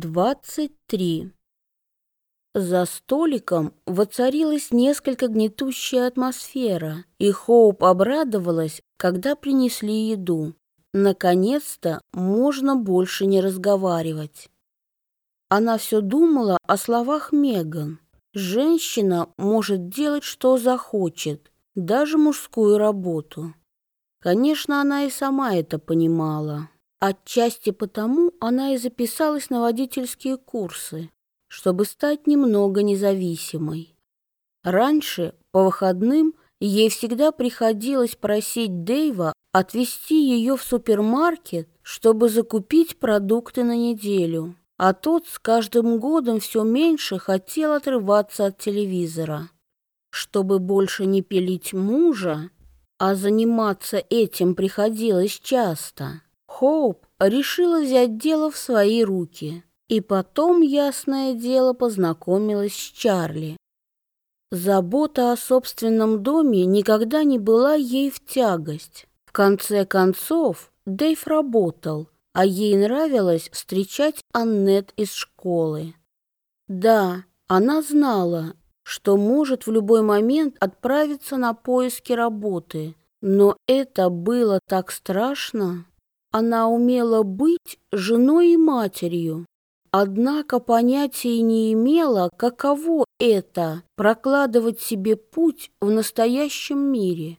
23. За столиком воцарилась несколько гнетущая атмосфера, и Хоуп обрадовалась, когда принесли еду. Наконец-то можно больше не разговаривать. Она все думала о словах Меган. Женщина может делать, что захочет, даже мужскую работу. Конечно, она и сама это понимала. Отчасти потому она и записалась на водительские курсы, чтобы стать немного независимой. Раньше, по выходным, ей всегда приходилось просить Дэйва отвезти ее в супермаркет, чтобы закупить продукты на неделю, а тот с каждым годом все меньше хотел отрываться от телевизора. Чтобы больше не пилить мужа, а заниматься этим приходилось часто, Хоуп решила взять дело в свои руки. И потом, ясное дело, познакомилась с Чарли. Забота о собственном доме никогда не была ей в тягость. В конце концов, Дэйв работал, а ей нравилось встречать Аннет из школы. Да, она знала, что может в любой момент отправиться на поиски работы, но это было так страшно. Она умела быть женой и матерью, однако понятия не имела, каково это — прокладывать себе путь в настоящем мире.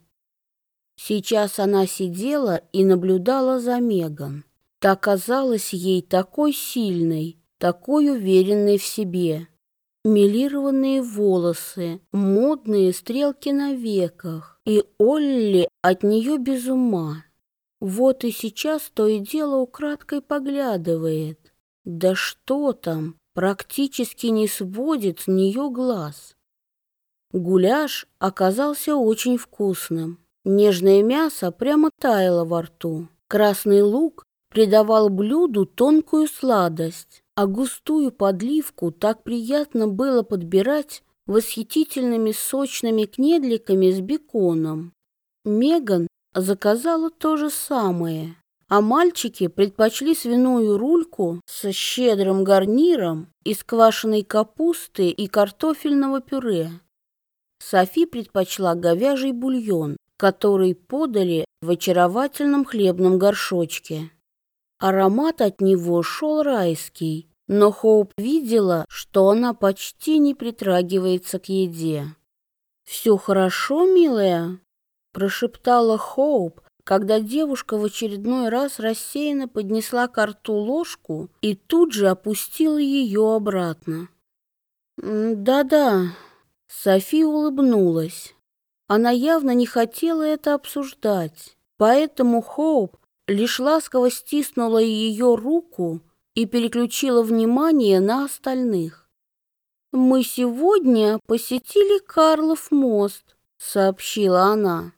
Сейчас она сидела и наблюдала за Меган. Та казалась ей такой сильной, такой уверенной в себе. Милированные волосы, модные стрелки на веках, и Олли от нее без ума. Вот и сейчас то и дело украдкой поглядывает. Да что там, практически не сводит с нее глаз. Гуляш оказался очень вкусным. Нежное мясо прямо таяло во рту. Красный лук придавал блюду тонкую сладость, а густую подливку так приятно было подбирать восхитительными сочными кнедликами с беконом. Меган заказала то же самое, а мальчики предпочли свиную рульку со щедрым гарниром из квашеной капусты и картофельного пюре. Софи предпочла говяжий бульон, который подали в очаровательном хлебном горшочке. Аромат от него шел райский, но Хоуп видела, что она почти не притрагивается к еде. «Все хорошо, милая?» Прошептала Хоуп, когда девушка в очередной раз рассеянно поднесла к рту ложку и тут же опустила ее обратно. «Да-да», — Софи улыбнулась. Она явно не хотела это обсуждать, поэтому Хоуп лишь ласково стиснула ее руку и переключила внимание на остальных. «Мы сегодня посетили Карлов мост», — сообщила она.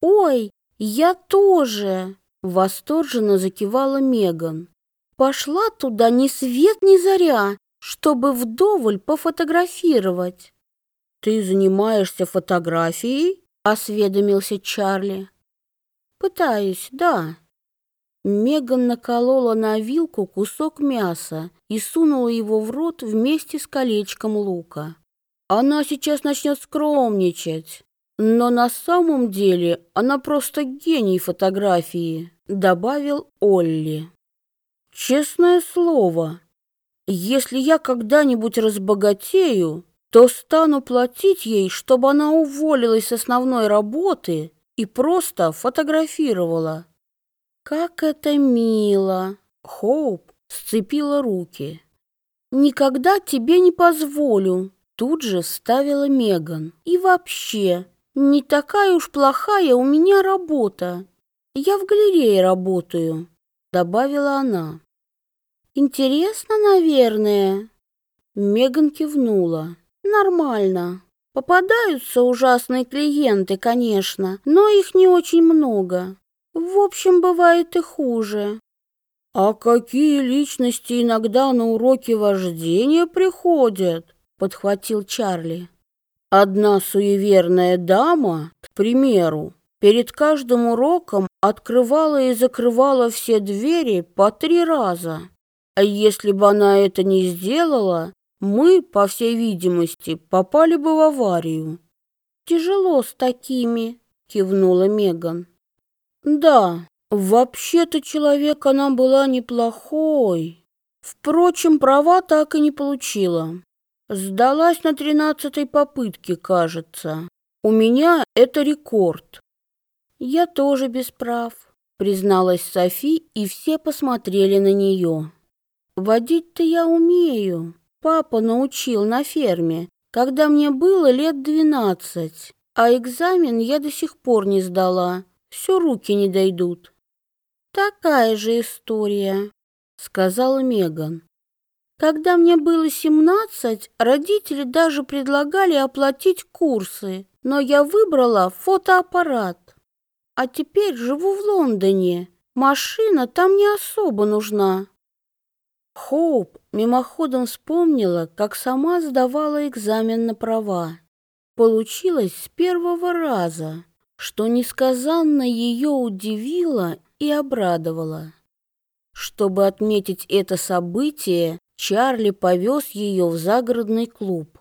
«Ой, я тоже!» — восторженно закивала Меган. «Пошла туда ни свет ни заря, чтобы вдоволь пофотографировать». «Ты занимаешься фотографией?» — осведомился Чарли. «Пытаюсь, да». Меган наколола на вилку кусок мяса и сунула его в рот вместе с колечком лука. «Она сейчас начнет скромничать. Но на самом деле она просто гений фотографии, добавил Олли. Честное слово, если я когда-нибудь разбогатею, то стану платить ей, чтобы она уволилась с основной работы и просто фотографировала. Как это мило! Хоуп сцепила руки. Никогда тебе не позволю, тут же вставила Меган. И вообще, не такая уж плохая у меня работа. Я в галерее работаю, добавила она. Интересно, наверное. Меган кивнула. Нормально. Попадаются ужасные клиенты, конечно, но их не очень много. В общем, бывает и хуже. А какие личности иногда на уроки вождения приходят? подхватил Чарли. Одна суеверная дама, к примеру, перед каждым уроком открывала и закрывала все двери по три раза. А если бы она это не сделала, мы, по всей видимости, попали бы в аварию. Тяжело с такими, кивнула Меган. Да, вообще-то человек она была неплохой. Впрочем, права так и не получила. Сдалась на тринадцатой попытке, кажется. У меня это рекорд. Я тоже без прав, призналась Софи, и все посмотрели на нее. Водить-то я умею. Папа научил на ферме, когда мне было лет двенадцать, а экзамен я до сих пор не сдала. Все руки не дойдут. Такая же история, сказала Меган. Когда мне было семнадцать, родители даже предлагали оплатить курсы, но я выбрала фотоаппарат. А теперь живу в Лондоне. Машина там не особо нужна. Хоуп мимоходом вспомнила, как сама сдавала экзамен на права. Получилось с первого раза, что несказанно ее удивило и обрадовало. Чтобы отметить это событие, Чарли повез ее в загородный клуб.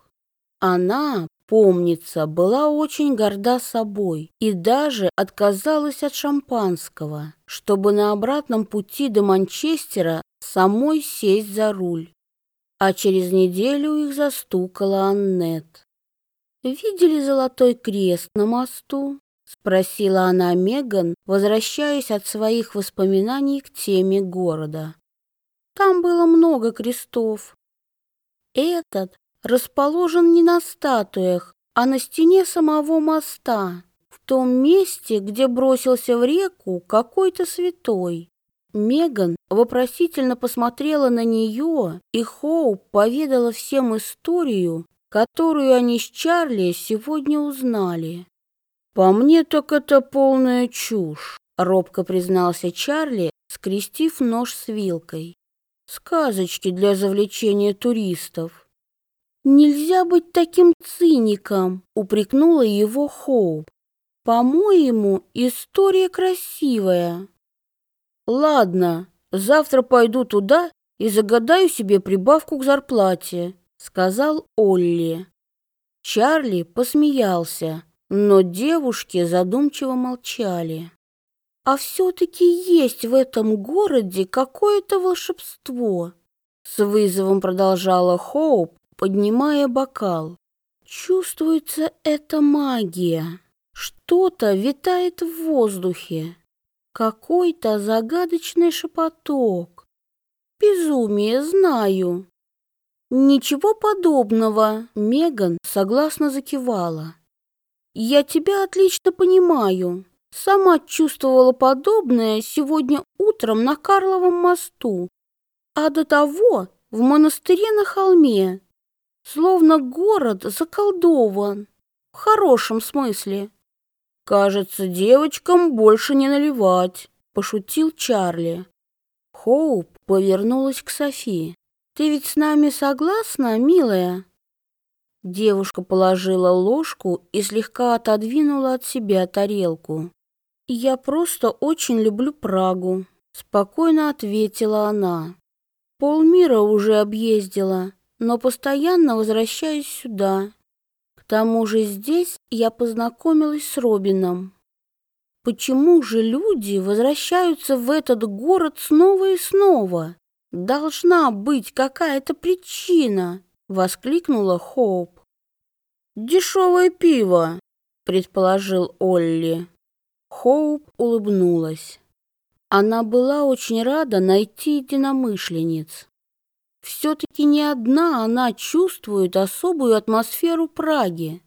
Она, помнится, была очень горда собой и даже отказалась от шампанского, чтобы на обратном пути до Манчестера самой сесть за руль. А через неделю их застукала Аннет. «Видели золотой крест на мосту?» — спросила она Меган, возвращаясь от своих воспоминаний к теме города. Там было много крестов. Этот расположен не на статуях, а на стене самого моста, в том месте, где бросился в реку какой-то святой. Меган вопросительно посмотрела на нее, и Хоуп поведала всем историю, которую они с Чарли сегодня узнали. «По мне так это полная чушь», — робко признался Чарли, скрестив нож с вилкой. Сказочки для завлечения туристов. Нельзя быть таким циником, упрекнула его Хоуп. По-моему, история красивая. Ладно, завтра пойду туда и загадаю себе прибавку к зарплате, сказал Олли. Чарли посмеялся, но девушки задумчиво молчали. А все-таки есть в этом городе какое-то волшебство. С вызовом продолжала Хоуп, поднимая бокал. Чувствуется эта магия. Что-то витает в воздухе. Какой-то загадочный шепоток. Безумие, знаю. Ничего подобного, Меган согласно закивала. Я тебя отлично понимаю. Сама чувствовала подобное сегодня утром на Карловом мосту, а до того в монастыре на холме. Словно город заколдован, в хорошем смысле. Кажется, девочкам больше не наливать, пошутил Чарли. Хоуп повернулась к Софии. Ты ведь с нами согласна, милая? Девушка положила ложку и слегка отодвинула от себя тарелку. «Я просто очень люблю Прагу», — спокойно ответила она. «Полмира уже объездила, но постоянно возвращаюсь сюда. К тому же здесь я познакомилась с Робином. Почему же люди возвращаются в этот город снова и снова? Должна быть какая-то причина!» — воскликнула Хоуп. «Дешевое пиво», — предположил Олли. Хоуп улыбнулась. Она была очень рада найти единомышленниц. Все-таки не одна она чувствует особую атмосферу Праги.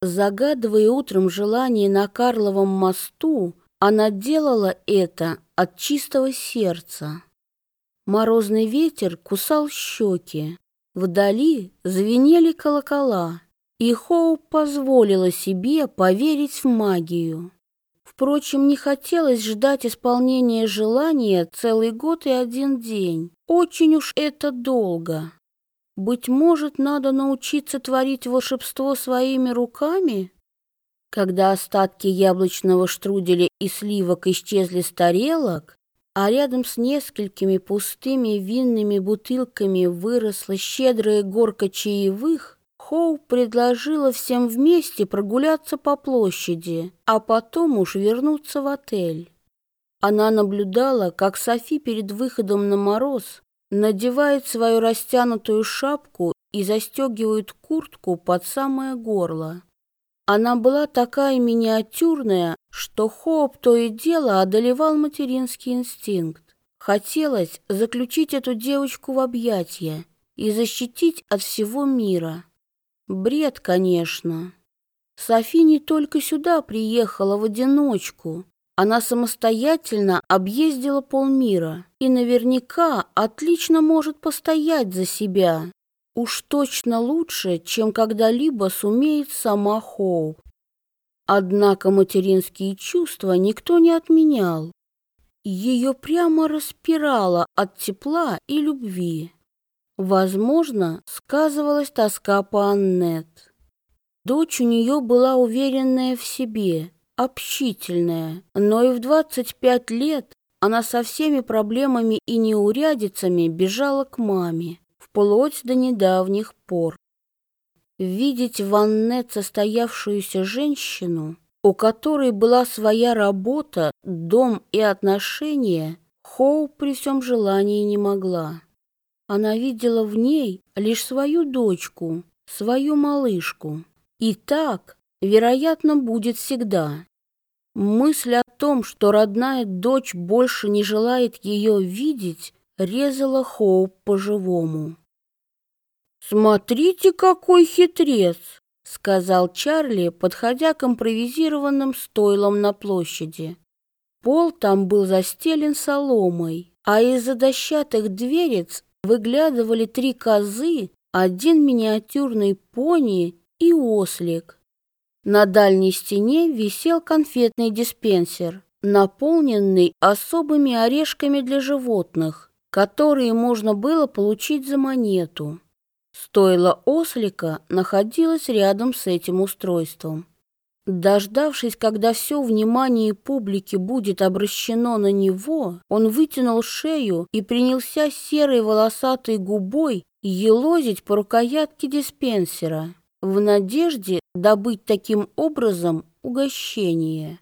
Загадывая утром желание на Карловом мосту, она делала это от чистого сердца. Морозный ветер кусал щеки. Вдали звенели колокола, и Хоуп позволила себе поверить в магию. Впрочем, не хотелось ждать исполнения желания целый год и один день. Очень уж это долго. Быть может, надо научиться творить волшебство своими руками? Когда остатки яблочного штруделя и сливок исчезли с тарелок, а рядом с несколькими пустыми винными бутылками выросла щедрая горка чаевых, Хоу предложила всем вместе прогуляться по площади, а потом уж вернуться в отель. Она наблюдала, как Софи перед выходом на мороз надевает свою растянутую шапку и застегивает куртку под самое горло. Она была такая миниатюрная, что Хоуп то и дело одолевал материнский инстинкт. Хотелось заключить эту девочку в объятия и защитить от всего мира. Бред, конечно. Софи не только сюда приехала в одиночку. Она самостоятельно объездила полмира и наверняка отлично может постоять за себя. Уж точно лучше, чем когда-либо сумеет сама Хоуп. Однако материнские чувства никто не отменял. Ее прямо распирало от тепла и любви. Возможно, сказывалась тоска по Аннет. Дочь у нее была уверенная в себе, общительная, но и в 25 лет она со всеми проблемами и неурядицами бежала к маме, вплоть до недавних пор. Видеть в Аннет состоявшуюся женщину, у которой была своя работа, дом и отношения, Хоу при всем желании не могла. Она видела в ней лишь свою дочку, свою малышку. И так, вероятно, будет всегда. Мысль о том, что родная дочь больше не желает ее видеть, резала Хоуп по-живому. «Смотрите, какой хитрец!» — сказал Чарли, подходя к импровизированным стойлам на площади. Пол там был застелен соломой, а из-за дощатых дверец выглядывали три козы, один миниатюрный пони и ослик. На дальней стене висел конфетный диспенсер, наполненный особыми орешками для животных, которые можно было получить за монету. Стойло ослика находилось рядом с этим устройством. Дождавшись, когда все внимание публики будет обращено на него, он вытянул шею и принялся серой волосатой губой елозить по рукоятке диспенсера в надежде добыть таким образом угощение.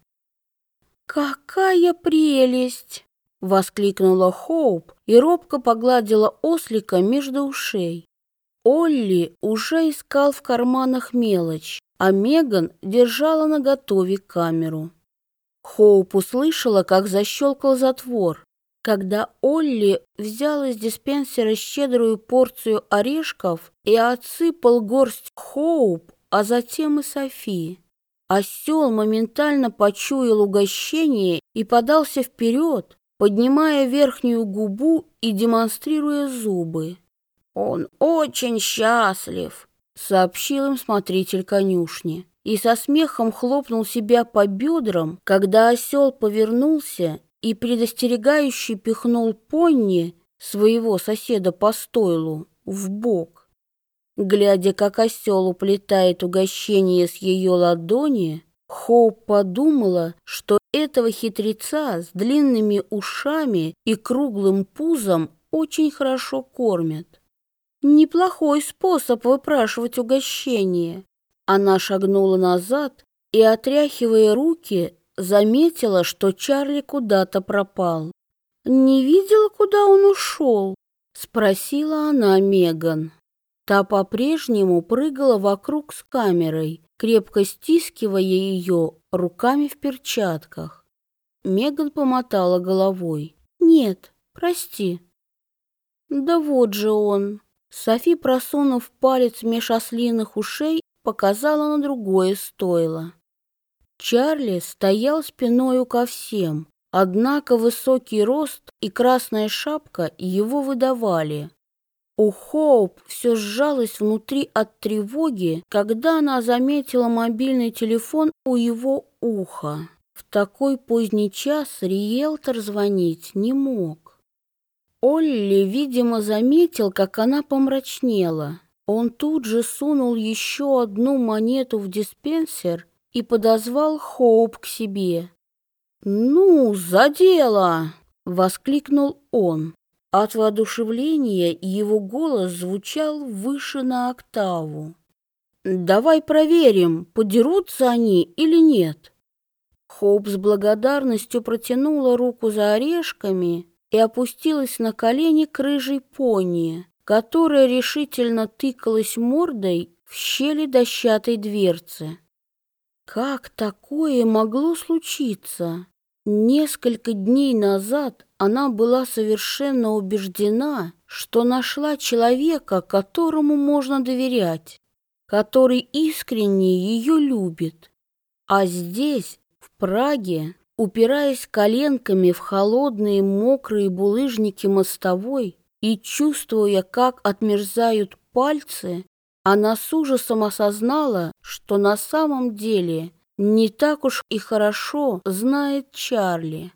«Какая прелесть!» — воскликнула Хоуп и робко погладила ослика между ушей. Олли уже искал в карманах мелочь, а Меган держала наготове камеру. Хоуп услышала, как защелкал затвор. Когда Олли взял из диспенсера щедрую порцию орешков и отсыпал горсть Хоуп, а затем и Софи. Осел моментально почуял угощение и подался вперед, поднимая верхнюю губу и демонстрируя зубы. «Он очень счастлив», сообщил им смотритель конюшни и со смехом хлопнул себя по бедрам, когда осел повернулся и предостерегающе пихнул Понни, своего соседа по стойлу, в бок. Глядя, как осел уплетает угощение с ее ладони, Хоуп подумала, что этого хитреца с длинными ушами и круглым пузом очень хорошо кормят. Неплохой способ выпрашивать угощение. Она шагнула назад и, отряхивая руки, заметила, что Чарли куда-то пропал. «Не видела, куда он ушел?» — спросила она Меган. Та по-прежнему прыгала вокруг с камерой, крепко стискивая ее руками в перчатках. Меган помотала головой. «Нет, прости». «Да вот же он!» Софи, просунув палец меж ослиных ушей, показала на другое стойло. Чарли стоял спиною ко всем, однако высокий рост и красная шапка его выдавали. У Хоуп все сжалось внутри от тревоги, когда она заметила мобильный телефон у его уха. В такой поздний час риэлтор звонить не мог. Олли, видимо, заметил, как она помрачнела. Он тут же сунул еще одну монету в диспенсер и подозвал Хоуп к себе. «Ну, за дело!» — воскликнул он. От воодушевления его голос звучал выше на октаву. «Давай проверим, подерутся они или нет». Хоуп с благодарностью протянула руку за орешками и опустилась на колени к рыжей пони, которая решительно тыкалась мордой в щели дощатой дверцы. Как такое могло случиться? Несколько дней назад она была совершенно убеждена, что нашла человека, которому можно доверять, который искренне ее любит. А здесь, в Праге, упираясь коленками в холодные мокрые булыжники мостовой и чувствуя, как отмерзают пальцы, она с ужасом осознала, что на самом деле не так уж и хорошо знает Чарли.